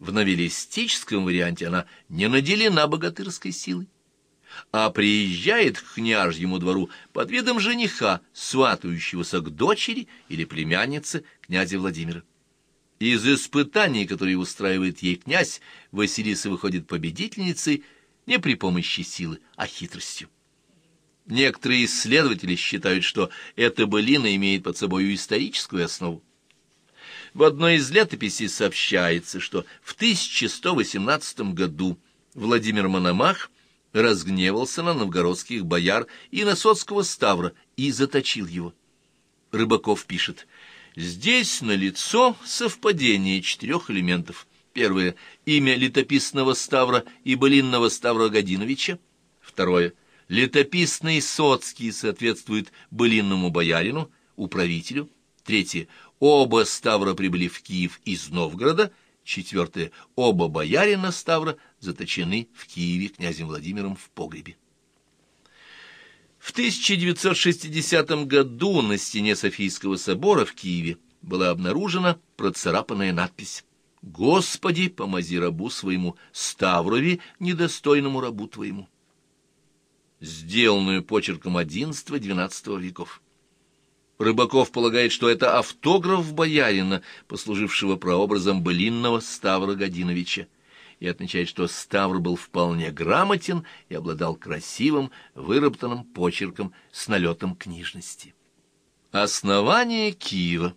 В новеллистическом варианте она не наделена богатырской силой, а приезжает к княжьему двору под видом жениха, сватающегося к дочери или племяннице князя Владимира. Из испытаний, которые устраивает ей князь, Василиса выходит победительницей не при помощи силы, а хитростью. Некоторые исследователи считают, что эта былина имеет под собой историческую основу. В одной из летописей сообщается, что в 1118 году Владимир Мономах разгневался на новгородских бояр и на соцкого ставра и заточил его. Рыбаков пишет, «Здесь налицо совпадение четырех элементов. Первое — имя летописного ставра и былинного ставра Годиновича. Второе — летописный соцкий соответствует былинному боярину, управителю. Третье — оба ставра прибыли в Киев из Новгорода. Четвертое — оба боярина ставра заточены в Киеве князем Владимиром в погребе. В 1960 году на стене Софийского собора в Киеве была обнаружена процарапанная надпись «Господи, помози рабу своему, Ставрови, недостойному рабу твоему», сделанную почерком XI-XII веков. Рыбаков полагает, что это автограф боярина, послужившего прообразом былинного Ставра Годиновича и отмечает, что Ставр был вполне грамотен и обладал красивым, выработанным почерком с налетом книжности. Основание Киева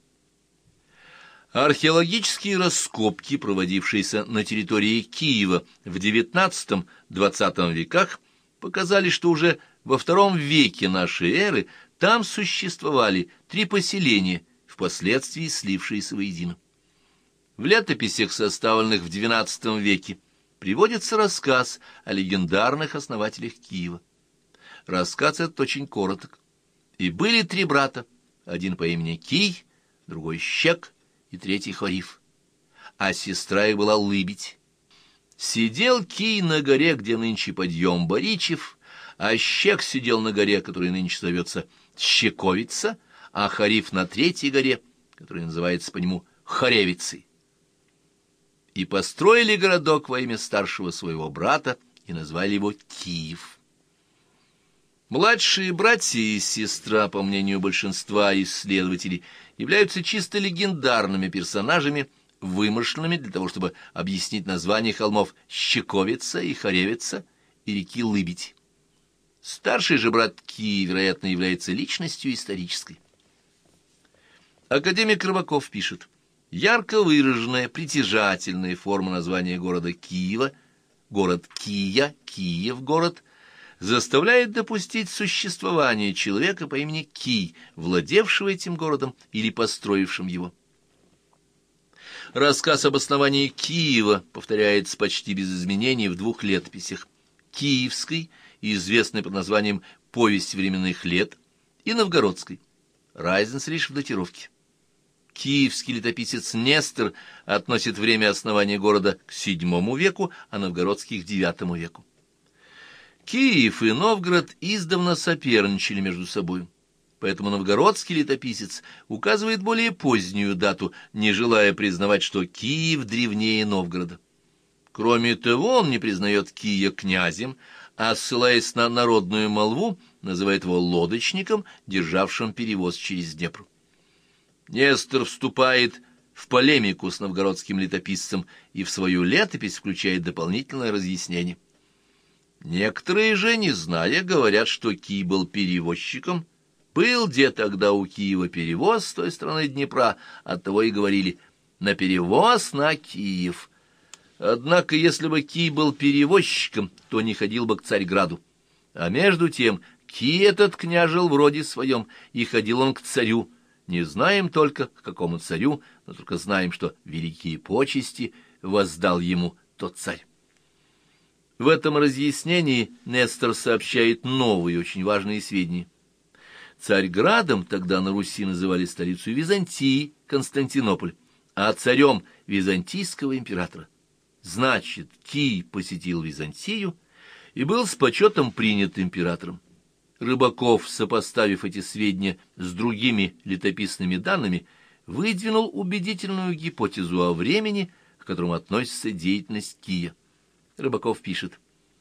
Археологические раскопки, проводившиеся на территории Киева в XIX-XX веках, показали, что уже во втором веке нашей эры там существовали три поселения, впоследствии слившиеся воедино. В летописях, составленных в XII веке, приводится рассказ о легендарных основателях Киева. Рассказ этот очень короток. И были три брата, один по имени Кий, другой Щек и третий Хориф. А сестра их была Лыбедь. Сидел Кий на горе, где нынче подъем Боричев, а Щек сидел на горе, которая нынче зовется Щековица, а Хариф на третьей горе, которая называется по нему Хоревицей и построили городок во имя старшего своего брата и назвали его Киев. Младшие братья и сестра, по мнению большинства исследователей, являются чисто легендарными персонажами, вымышленными для того, чтобы объяснить название холмов Щековица и Хоревица и реки Лыбедь. Старший же брат Ки, вероятно, является личностью исторической. Академик Рыбаков пишет – Ярко выраженная, притяжательная форма названия города Киева, город Кия, Киев город, заставляет допустить существование человека по имени Ки, владевшего этим городом или построившим его. Рассказ об основании Киева повторяется почти без изменений в двух летописях. Киевской, известной под названием «Повесть временных лет», и Новгородской. Разница лишь в датировке. Киевский летописец Нестор относит время основания города к VII веку, а новгородских — к IX веку. Киев и Новгород издавна соперничали между собой, поэтому новгородский летописец указывает более позднюю дату, не желая признавать, что Киев древнее Новгорода. Кроме того, он не признает Кия князем, а, ссылаясь на народную молву, называет его лодочником, державшим перевоз через Днепр. Нестор вступает в полемику с новгородским летописцем и в свою летопись включает дополнительное разъяснение. Некоторые же, не зная, говорят, что Кий был перевозчиком. Был где тогда у Киева перевоз с той стороны Днепра, оттого и говорили «на перевоз на Киев». Однако, если бы Кий был перевозчиком, то не ходил бы к Царьграду. А между тем, Кий этот княжил вроде своем, и ходил он к царю, не знаем только, к какому царю, но только знаем, что великие почести воздал ему тот царь. В этом разъяснении Нестор сообщает новые, очень важные сведения. Царьградом тогда на Руси называли столицу Византии, Константинополь, а царем византийского императора. Значит, Кий посетил Византию и был с почетом принят императором. Рыбаков, сопоставив эти сведения с другими летописными данными, выдвинул убедительную гипотезу о времени, к которому относится деятельность Кия. Рыбаков пишет.